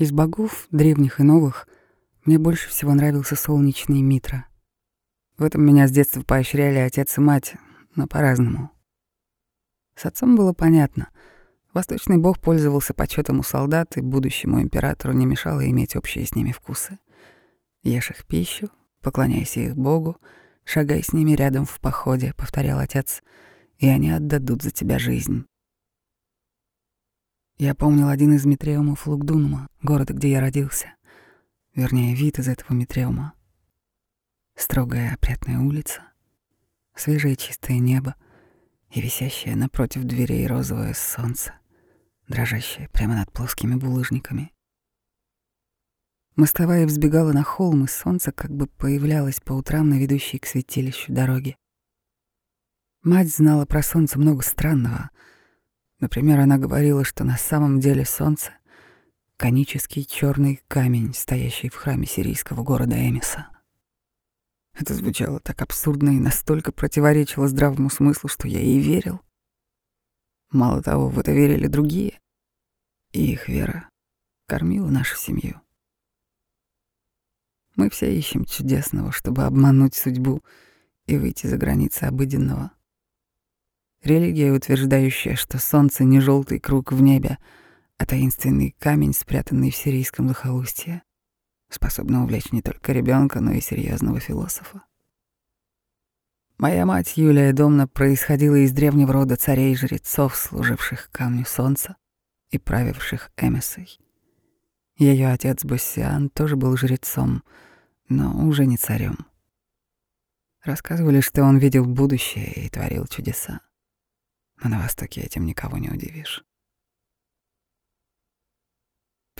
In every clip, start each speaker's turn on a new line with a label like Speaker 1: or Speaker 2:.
Speaker 1: Из богов, древних и новых, мне больше всего нравился солнечный Митра. В этом меня с детства поощряли отец и мать, но по-разному. С отцом было понятно. Восточный бог пользовался почетом у солдат, и будущему императору не мешало иметь общие с ними вкусы. Ешь их пищу, поклоняйся их богу, шагай с ними рядом в походе, — повторял отец, — и они отдадут за тебя жизнь. Я помнил один из метреумов Лукдунума, города, где я родился. Вернее, вид из этого метреума. Строгая опрятная улица, свежее чистое небо и висящее напротив дверей розовое солнце, дрожащее прямо над плоскими булыжниками. Мостовая взбегала на холм, и солнце как бы появлялось по утрам на ведущей к святилищу дороги. Мать знала про солнце много странного. Например, она говорила, что на самом деле солнце — конический черный камень, стоящий в храме сирийского города Эмиса. Это звучало так абсурдно и настолько противоречило здравому смыслу, что я ей верил. Мало того, в это верили другие, и их вера кормила нашу семью. Мы все ищем чудесного, чтобы обмануть судьбу и выйти за границы обыденного. Религия, утверждающая, что солнце не желтый круг в небе, а таинственный камень, спрятанный в сирийском захолустье, способна увлечь не только ребенка, но и серьезного философа. Моя мать Юлия Домна происходила из древнего рода царей-жрецов, служивших камню солнца и правивших Эмисой. Ее отец Боссиан тоже был жрецом, но уже не царем. Рассказывали, что он видел будущее и творил чудеса. Но на Востоке этим никого не удивишь.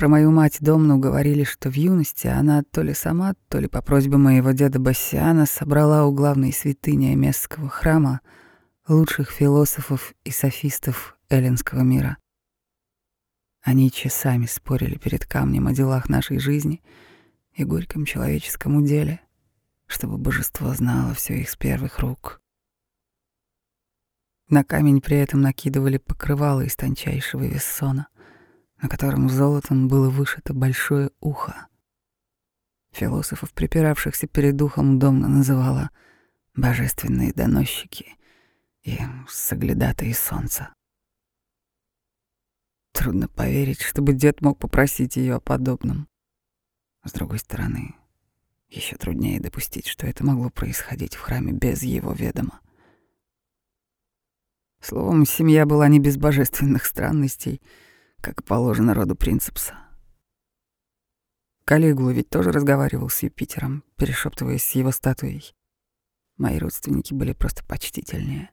Speaker 1: Про мою мать Домну говорили, что в юности она то ли сама, то ли по просьбе моего деда Бассиана собрала у главной святыни местского храма лучших философов и софистов эллинского мира. Они часами спорили перед камнем о делах нашей жизни и горьком человеческом уделе, чтобы божество знало все их с первых рук. На камень при этом накидывали покрывало из тончайшего вессона, на котором золотом было вышито большое ухо. Философов, припиравшихся перед духом, домно называла «божественные доносчики» и «соглядатые солнца». Трудно поверить, чтобы дед мог попросить ее о подобном. С другой стороны, еще труднее допустить, что это могло происходить в храме без его ведома. Словом, семья была не без божественных странностей, как положено роду принципса. Калигула ведь тоже разговаривал с Юпитером, перешептываясь с его статуей. Мои родственники были просто почтительнее.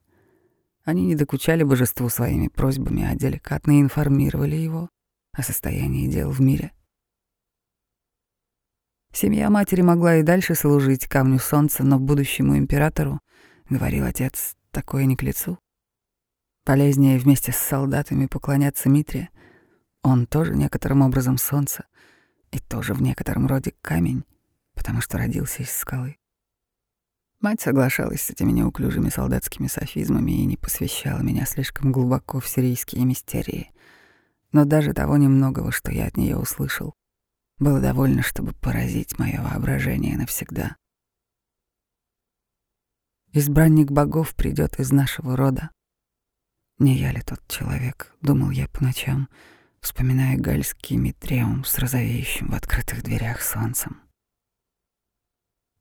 Speaker 1: Они не докучали божеству своими просьбами, а деликатно информировали его о состоянии дел в мире. Семья матери могла и дальше служить камню солнца, но будущему императору, говорил отец, такое не к лицу. Полезнее вместе с солдатами поклоняться Митре. Он тоже некоторым образом солнце и тоже в некотором роде камень, потому что родился из скалы. Мать соглашалась с этими неуклюжими солдатскими софизмами и не посвящала меня слишком глубоко в сирийские мистерии. Но даже того немногого, что я от нее услышал, было довольно, чтобы поразить мое воображение навсегда. Избранник богов придет из нашего рода. Не я ли тот человек, думал я по ночам, вспоминая гальский митреум с розовеющим в открытых дверях солнцем.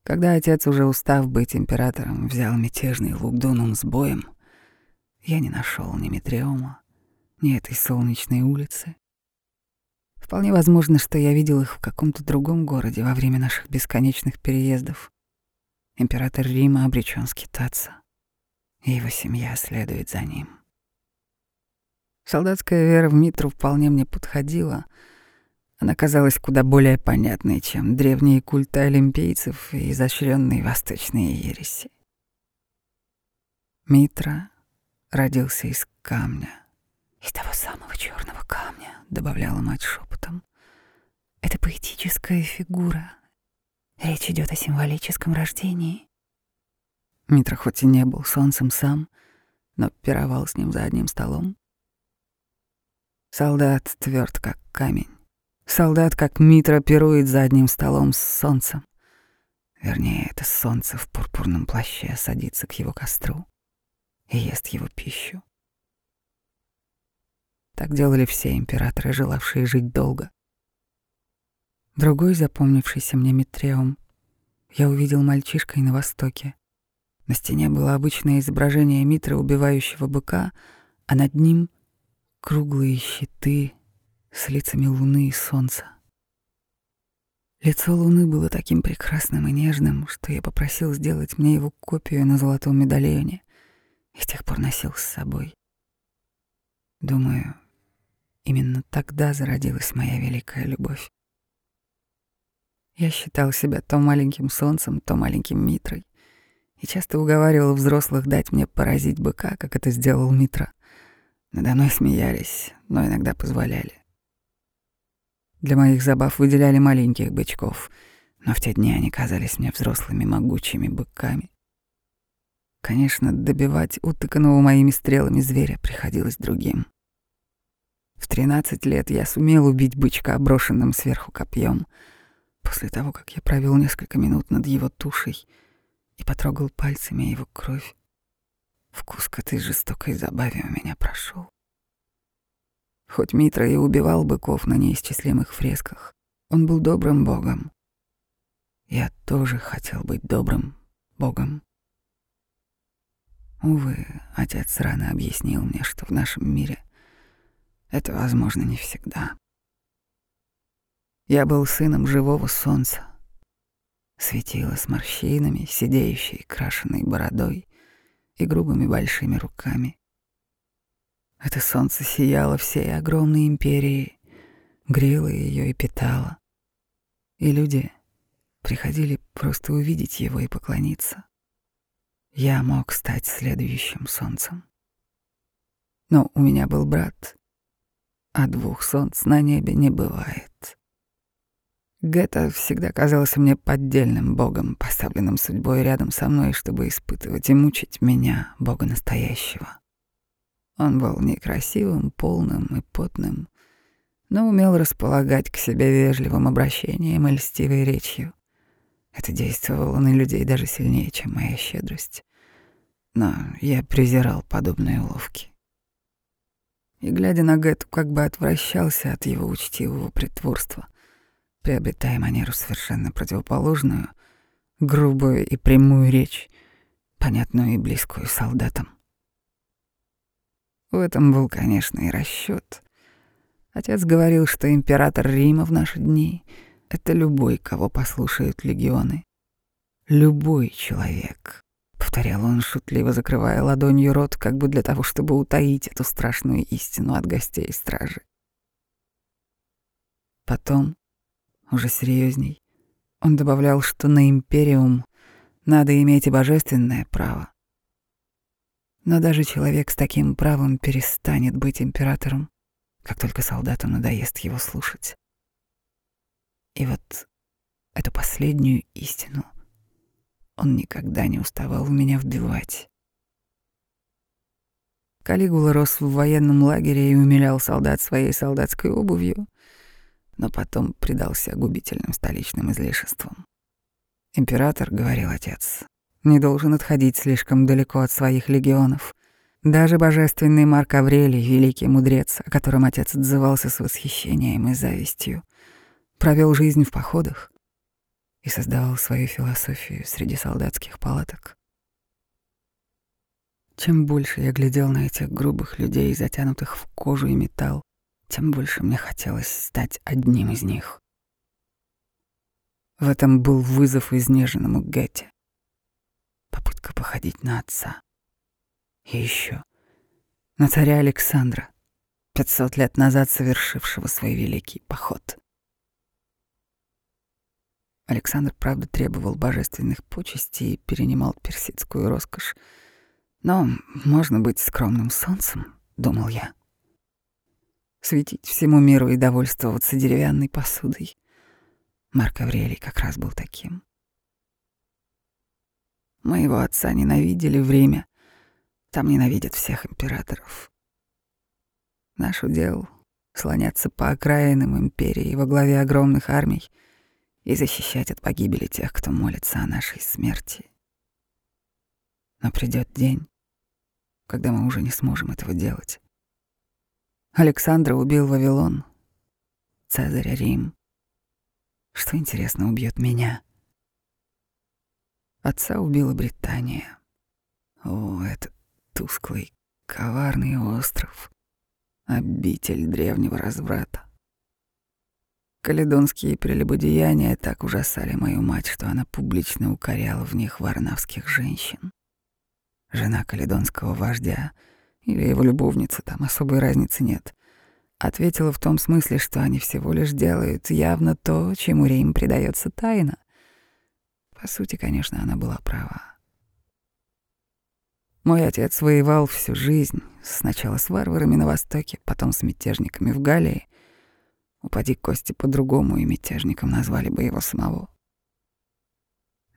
Speaker 1: Когда отец, уже устав быть императором, взял мятежный Лугдунум с боем, я не нашел ни Митреума, ни этой солнечной улицы. Вполне возможно, что я видел их в каком-то другом городе во время наших бесконечных переездов. Император Рима обречен скитаться, и его семья следует за ним. Солдатская вера в Митру вполне мне подходила — она казалась куда более понятной, чем древние культы олимпийцев и изощренные восточные ереси. Митра родился из камня. «Из того самого черного камня», — добавляла мать шепотом. «Это поэтическая фигура. Речь идет о символическом рождении». Митра хоть и не был солнцем сам, но пировал с ним за одним столом. Солдат тверд, как камень Солдат, как Митра, пирует за одним столом с солнцем. Вернее, это солнце в пурпурном плаще садится к его костру и ест его пищу. Так делали все императоры, желавшие жить долго. Другой запомнившийся мне Митреум я увидел мальчишкой на востоке. На стене было обычное изображение Митры, убивающего быка, а над ним — круглые щиты с лицами луны и солнца. Лицо луны было таким прекрасным и нежным, что я попросил сделать мне его копию на золотом медальоне и с тех пор носил с собой. Думаю, именно тогда зародилась моя великая любовь. Я считал себя то маленьким солнцем, то маленьким Митрой, и часто уговаривал взрослых дать мне поразить быка, как это сделал Митра. Надо мной смеялись, но иногда позволяли. Для моих забав выделяли маленьких бычков, но в те дни они казались мне взрослыми могучими быками. Конечно, добивать утыканного моими стрелами зверя приходилось другим. В тринадцать лет я сумел убить бычка, брошенным сверху копьем — После того, как я провел несколько минут над его тушей и потрогал пальцами его кровь, вкус к этой жестокой забаве у меня прошел. Хоть Митра и убивал быков на неисчислимых фресках, он был добрым богом. Я тоже хотел быть добрым богом. Увы, отец рано объяснил мне, что в нашем мире это возможно не всегда. Я был сыном живого солнца. Светило с морщинами, сидеющей, крашенной бородой и грубыми большими руками. Это солнце сияло всей огромной империей, грело ее и питало. И люди приходили просто увидеть его и поклониться. Я мог стать следующим солнцем. Но у меня был брат, а двух солнц на небе не бывает. Гетто всегда казался мне поддельным богом, поставленным судьбой рядом со мной, чтобы испытывать и мучить меня, бога настоящего. Он был некрасивым, полным и потным, но умел располагать к себе вежливым обращением и льстивой речью. Это действовало на людей даже сильнее, чем моя щедрость. Но я презирал подобные уловки. И, глядя на Гетту, как бы отвращался от его учтивого притворства — приобретая манеру совершенно противоположную, грубую и прямую речь, понятную и близкую солдатам. В этом был, конечно, и расчет. Отец говорил, что император Рима в наши дни — это любой, кого послушают легионы. Любой человек, — повторял он, шутливо закрывая ладонью рот, как бы для того, чтобы утаить эту страшную истину от гостей и стражи. Потом, уже серьезней. Он добавлял, что на империум надо иметь и божественное право. Но даже человек с таким правом перестанет быть императором, как только солдату надоест его слушать. И вот эту последнюю истину он никогда не уставал в меня вбивать. Калигула рос в военном лагере и умилял солдат своей солдатской обувью, но потом предался губительным столичным излишествам. Император, говорил отец, не должен отходить слишком далеко от своих легионов. Даже божественный Марк Аврелий, великий мудрец, о котором отец отзывался с восхищением и завистью, провел жизнь в походах и создавал свою философию среди солдатских палаток. Чем больше я глядел на этих грубых людей, затянутых в кожу и металл, тем больше мне хотелось стать одним из них. В этом был вызов изнеженному Гетте. Попытка походить на отца. И еще на царя Александра, пятьсот лет назад совершившего свой великий поход. Александр, правда, требовал божественных почестей и перенимал персидскую роскошь. Но можно быть скромным солнцем, думал я светить всему миру и довольствоваться деревянной посудой. Марк Аврелий как раз был таким. Моего отца ненавидели в Риме, там ненавидят всех императоров. Наш удел слоняться по окраинам империи во главе огромных армий и защищать от погибели тех, кто молится о нашей смерти. Но придет день, когда мы уже не сможем этого делать. Александра убил Вавилон, Цезаря Рим. Что, интересно, убьет меня? Отца убила Британия. О, этот тусклый, коварный остров, обитель древнего разврата. Каледонские прелюбодеяния так ужасали мою мать, что она публично укоряла в них варнавских женщин. Жена каледонского вождя или его любовница, там особой разницы нет, ответила в том смысле, что они всего лишь делают явно то, чему Рим предается тайно. По сути, конечно, она была права. Мой отец воевал всю жизнь, сначала с варварами на Востоке, потом с мятежниками в Галлии, Упади кости по-другому, и мятежником назвали бы его самого.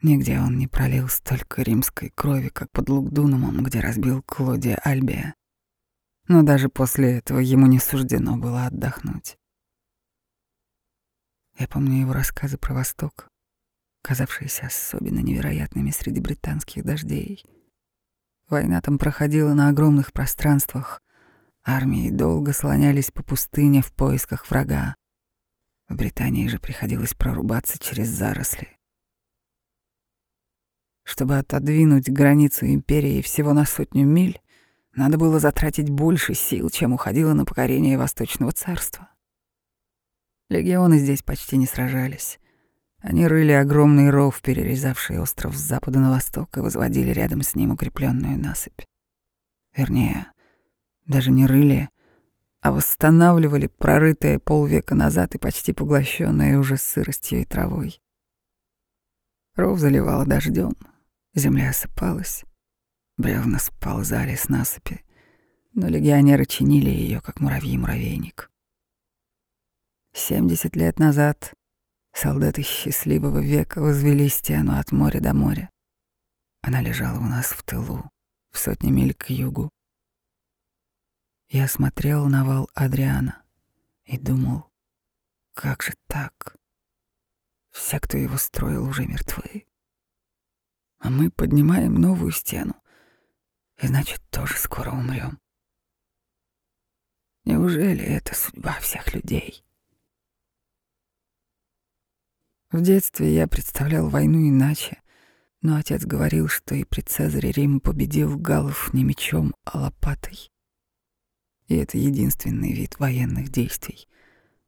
Speaker 1: Нигде он не пролил столько римской крови, как под Лугдунумом, где разбил Клодия Альбия. Но даже после этого ему не суждено было отдохнуть. Я помню его рассказы про Восток, казавшиеся особенно невероятными среди британских дождей. Война там проходила на огромных пространствах, армии долго слонялись по пустыне в поисках врага. В Британии же приходилось прорубаться через заросли. Чтобы отодвинуть границу империи всего на сотню миль, надо было затратить больше сил, чем уходило на покорение Восточного царства. Легионы здесь почти не сражались. Они рыли огромный ров, перерезавший остров с запада на восток, и возводили рядом с ним укрепленную насыпь. Вернее, даже не рыли, а восстанавливали прорытое полвека назад и почти поглощенное уже сыростью и травой. Ров заливало дождем, земля осыпалась, бревна сползали с насыпи, но легионеры чинили ее, как муравьи муравейник. Семьдесят лет назад солдаты счастливого века возвели стену от моря до моря. Она лежала у нас в тылу, в сотни миль к югу, я смотрел на вал Адриана и думал, как же так? Все, кто его строил, уже мертвы. А мы поднимаем новую стену, значит, тоже скоро умрем. Неужели это судьба всех людей? В детстве я представлял войну иначе, но отец говорил, что и при Цезаре Рим победил галлов не мечом, а лопатой. И это единственный вид военных действий,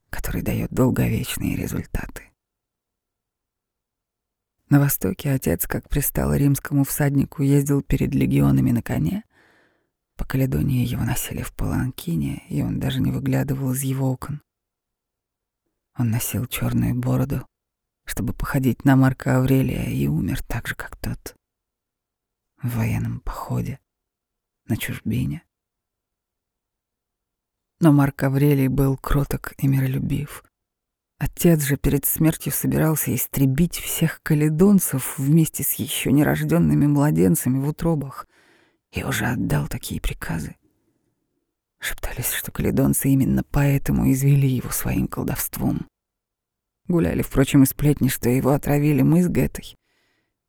Speaker 1: который дает долговечные результаты. На Востоке отец, как пристал римскому всаднику, ездил перед легионами на коне. По Каледонии его носили в паланкине, и он даже не выглядывал из его окон. Он носил черную бороду, чтобы походить на Марка Аврелия, и умер так же, как тот. В военном походе, на чужбине. Но Марк Аврелий был кроток и миролюбив. Отец же перед смертью собирался истребить всех каледонцев вместе с еще нерожденными младенцами в утробах и уже отдал такие приказы. Шептались, что каледонцы именно поэтому извели его своим колдовством. Гуляли, впрочем, и сплетни, что его отравили мы с Гэтой,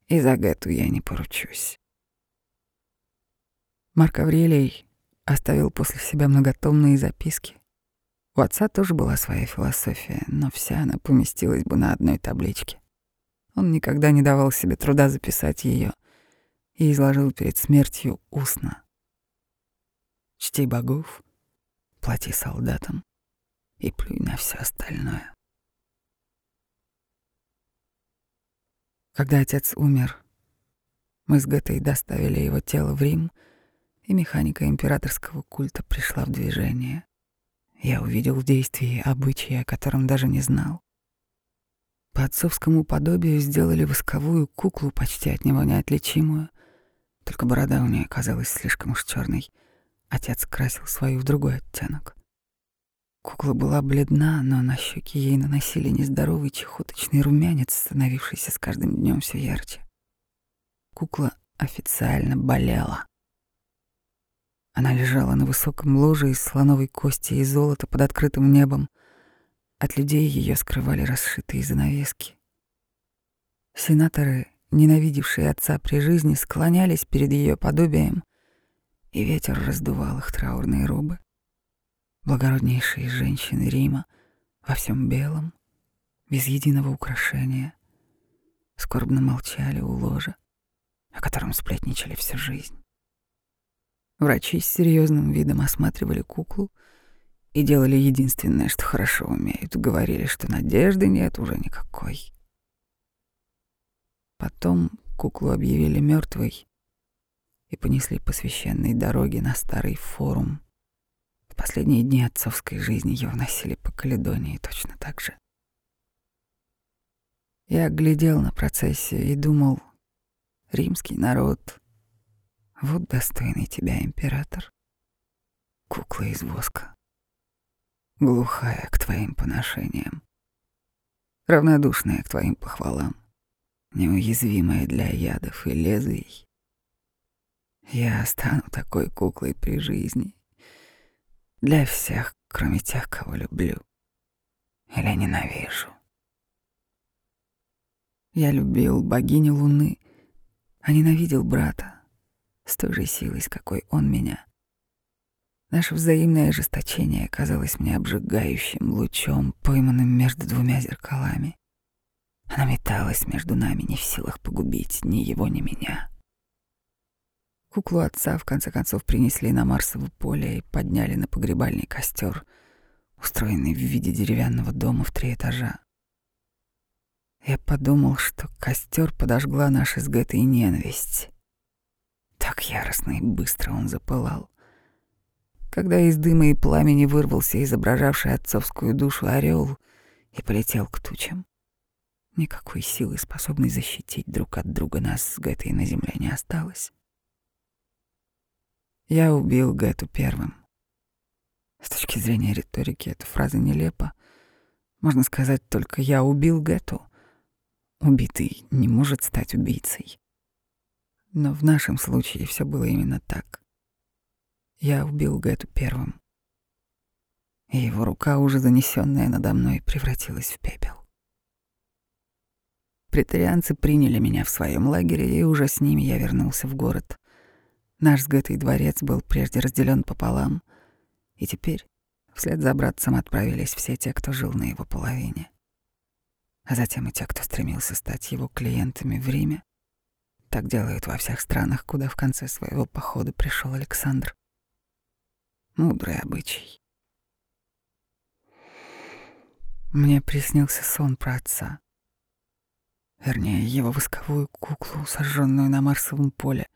Speaker 1: и за Гету я не поручусь. Марк Аврелий оставил после себя многотомные записки. У отца тоже была своя философия, но вся она поместилась бы на одной табличке. Он никогда не давал себе труда записать ее и изложил перед смертью устно. Чти богов, плати солдатам и плюй на все остальное. Когда отец умер, мы с Гэтой доставили его тело в Рим — и механика императорского культа пришла в движение. Я увидел в действии обычаи, о котором даже не знал. По отцовскому подобию сделали восковую куклу, почти от него неотличимую, только борода у нее казалась слишком уж черной. Отец красил свою в другой оттенок. Кукла была бледна, но на щеки ей наносили нездоровый чехоточный румянец, становившийся с каждым днем все ярче. Кукла официально болела. Она лежала на высоком ложе из слоновой кости и золота под открытым небом. От людей ее скрывали расшитые занавески. Сенаторы, ненавидевшие отца при жизни, склонялись перед ее подобием, и ветер раздувал их траурные робы. Благороднейшие женщины Рима во всем белом, без единого украшения, скорбно молчали у ложа, о котором сплетничали всю жизнь. Врачи с серьезным видом осматривали куклу и делали единственное, что хорошо умеют. Говорили, что надежды нет уже никакой. Потом куклу объявили мертвой и понесли по священной дороге на старый форум. В последние дни отцовской жизни ее вносили по Каледонии точно так же. Я глядел на процессию и думал, римский народ вот достойный тебя император. Кукла из воска. Глухая к твоим поношениям. Равнодушная к твоим похвалам. Неуязвимая для ядов и лезвий. Я стану такой куклой при жизни. Для всех, кроме тех, кого люблю. Или ненавижу. Я любил богиню Луны, а ненавидел брата с той же силой, с какой он меня. Наше взаимное ожесточение казалось мне обжигающим лучом, пойманным между двумя зеркалами. Она металась между нами, не в силах погубить ни его, ни меня. Куклу отца в конце концов принесли на Марсово поле и подняли на погребальный костер, устроенный в виде деревянного дома в три этажа. Я подумал, что костер подожгла наша с Гэтой ненависть. Так яростно и быстро он запылал. Когда из дыма и пламени вырвался изображавший отцовскую душу орел и полетел к тучам. Никакой силы, способной защитить друг от друга нас с Гэтой на земле, не осталось. Я убил Гэту первым. С точки зрения риторики эта фраза нелепа. Можно сказать только «я убил Гэту». Убитый не может стать убийцей. Но в нашем случае все было именно так. Я убил Гэту первым. И его рука, уже занесенная надо мной, превратилась в пепел. Претарианцы приняли меня в своем лагере, и уже с ними я вернулся в город. Наш с Гэтой дворец был прежде разделен пополам, и теперь вслед за братцем отправились все те, кто жил на его половине. А затем и те, кто стремился стать его клиентами в Риме, так делают во всех странах, куда в конце своего похода пришел Александр. Мудрый обычай. Мне приснился сон про отца. Вернее, его восковую куклу, сожженную на Марсовом поле.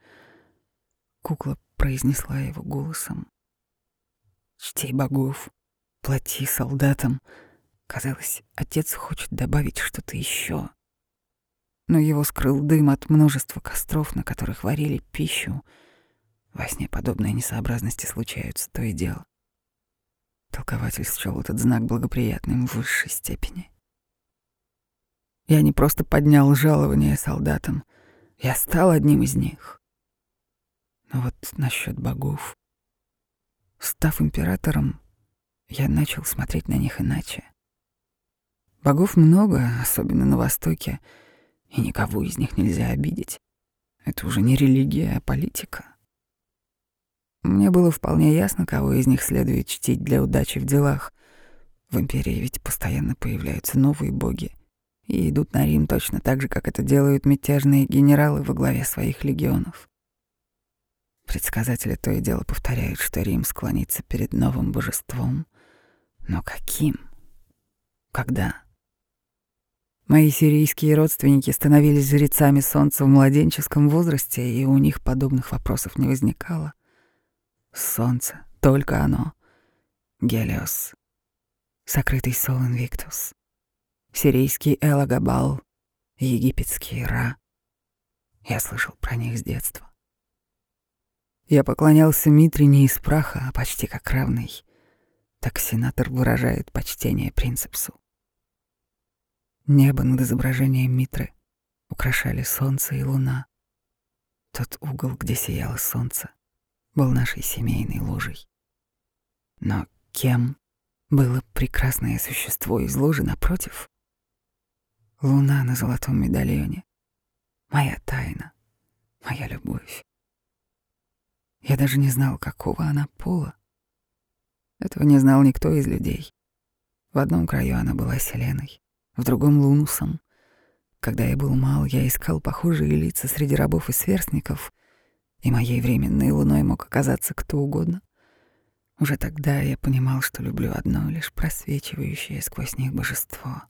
Speaker 1: Кукла произнесла его голосом. «Чти богов, плати солдатам». Казалось, отец хочет добавить что-то еще но его скрыл дым от множества костров, на которых варили пищу. Во сне подобные несообразности случаются то и дело. Толкователь счел этот знак благоприятным в высшей степени. Я не просто поднял жалование солдатам, я стал одним из них. Но вот насчет богов. Став императором, я начал смотреть на них иначе. Богов много, особенно на Востоке — и никого из них нельзя обидеть. Это уже не религия, а политика. Мне было вполне ясно, кого из них следует чтить для удачи в делах. В империи ведь постоянно появляются новые боги и идут на Рим точно так же, как это делают мятежные генералы во главе своих легионов. Предсказатели то и дело повторяют, что Рим склонится перед новым божеством. Но каким? Когда? Мои сирийские родственники становились жрецами солнца в младенческом возрасте, и у них подобных вопросов не возникало. Солнце, только оно. Гелиос. Сокрытый Сол Инвиктус. Сирийский Элагабал. Египетский Ра. Я слышал про них с детства. Я поклонялся Митре не из праха, а почти как равный. Так сенатор выражает почтение принципсу. Небо над изображением Митры украшали солнце и луна. Тот угол, где сияло солнце, был нашей семейной ложей. Но кем было прекрасное существо из ложи напротив? Луна на золотом медальоне. Моя тайна, моя любовь. Я даже не знал, какого она пола. Этого не знал никто из людей. В одном краю она была Селеной, в другом — Лунусом. Когда я был мал, я искал похожие лица среди рабов и сверстников, и моей временной луной мог оказаться кто угодно. Уже тогда я понимал, что люблю одно лишь просвечивающее сквозь них божество.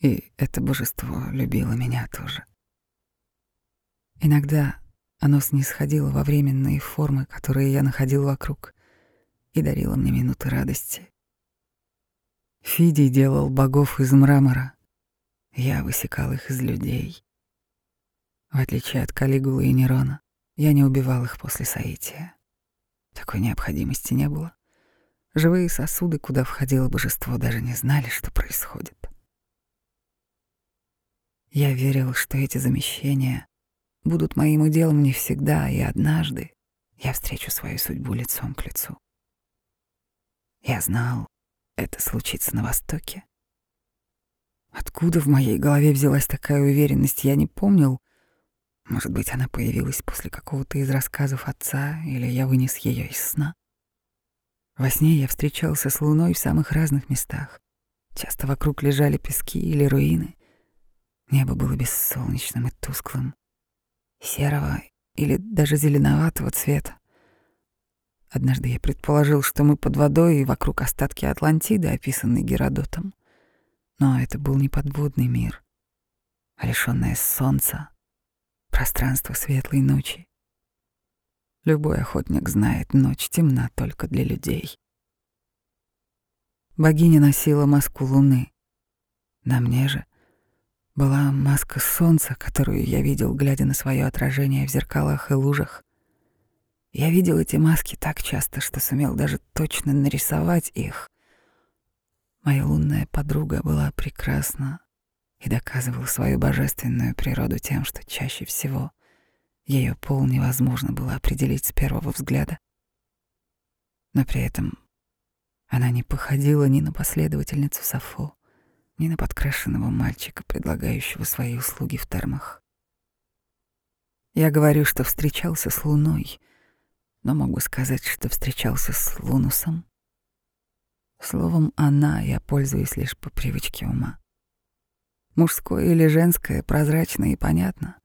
Speaker 1: И это божество любило меня тоже. Иногда оно снисходило во временные формы, которые я находил вокруг, и дарило мне минуты радости. Фидий делал богов из мрамора, я высекал их из людей. В отличие от Калигулы и Нерона, я не убивал их после соития. Такой необходимости не было. Живые сосуды, куда входило божество, даже не знали, что происходит. Я верил, что эти замещения будут моим уделом не всегда, и однажды я встречу свою судьбу лицом к лицу. Я знал, это случится на Востоке. Откуда в моей голове взялась такая уверенность, я не помнил. Может быть, она появилась после какого-то из рассказов отца, или я вынес ее из сна. Во сне я встречался с луной в самых разных местах. Часто вокруг лежали пески или руины. Небо было бессолнечным и тусклым, серого или даже зеленоватого цвета. Однажды я предположил, что мы под водой и вокруг остатки Атлантиды, описанные Геродотом. Но это был не подводный мир, а лишённое солнца, пространство светлой ночи. Любой охотник знает, ночь темна только для людей. Богиня носила маску луны. На мне же была маска солнца, которую я видел, глядя на свое отражение в зеркалах и лужах. Я видел эти маски так часто, что сумел даже точно нарисовать их. Моя лунная подруга была прекрасна и доказывала свою божественную природу тем, что чаще всего ее пол невозможно было определить с первого взгляда. Но при этом она не походила ни на последовательницу Сафо, ни на подкрашенного мальчика, предлагающего свои услуги в термах. Я говорю, что встречался с Луной, но могу сказать, что встречался с Лунусом Словом «она» я пользуюсь лишь по привычке ума. Мужское или женское прозрачно и понятно,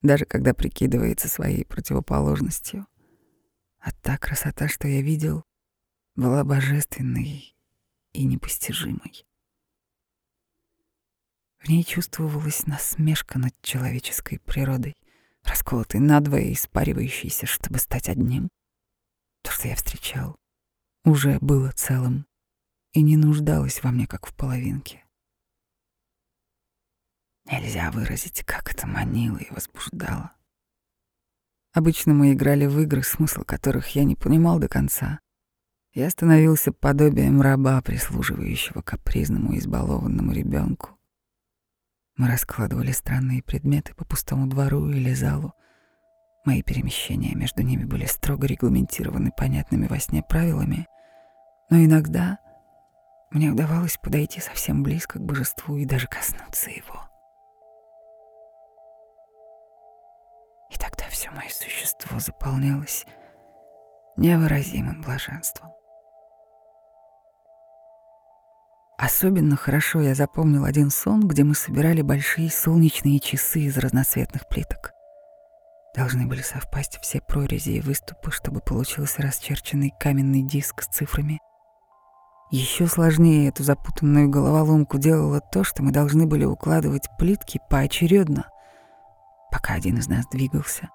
Speaker 1: даже когда прикидывается своей противоположностью. А та красота, что я видел, была божественной и непостижимой. В ней чувствовалась насмешка над человеческой природой, расколотой надвое и испаривающейся, чтобы стать одним. То, что я встречал, уже было целым и не нуждалась во мне, как в половинке. Нельзя выразить, как это манило и возбуждало. Обычно мы играли в игры, смысл которых я не понимал до конца. Я становился подобием раба, прислуживающего капризному избалованному ребенку. Мы раскладывали странные предметы по пустому двору или залу. Мои перемещения между ними были строго регламентированы понятными во сне правилами, но иногда мне удавалось подойти совсем близко к божеству и даже коснуться его. И тогда все мое существо заполнялось невыразимым блаженством. Особенно хорошо я запомнил один сон, где мы собирали большие солнечные часы из разноцветных плиток. Должны были совпасть все прорези и выступы, чтобы получился расчерченный каменный диск с цифрами — еще сложнее эту запутанную головоломку делало то, что мы должны были укладывать плитки поочередно, пока один из нас двигался,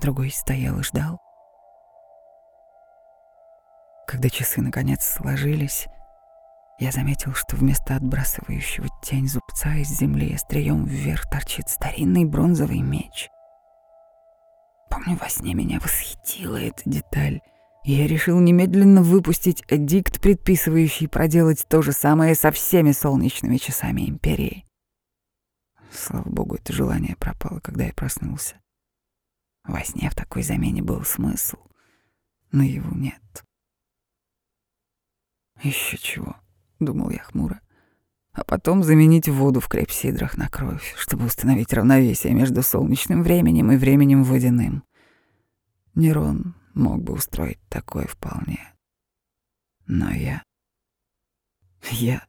Speaker 1: другой стоял и ждал. Когда часы наконец сложились, я заметил, что вместо отбрасывающего тень зубца из земли острием вверх торчит старинный бронзовый меч. Помню, во сне меня восхитила эта деталь — я решил немедленно выпустить эдикт, предписывающий проделать то же самое со всеми солнечными часами Империи. Слава богу, это желание пропало, когда я проснулся. Во сне в такой замене был смысл, но его нет. Еще чего, думал я хмуро. А потом заменить воду в крепсидрах на кровь, чтобы установить равновесие между солнечным временем и временем водяным. Нерон мог бы устроить такое вполне. Но я... Я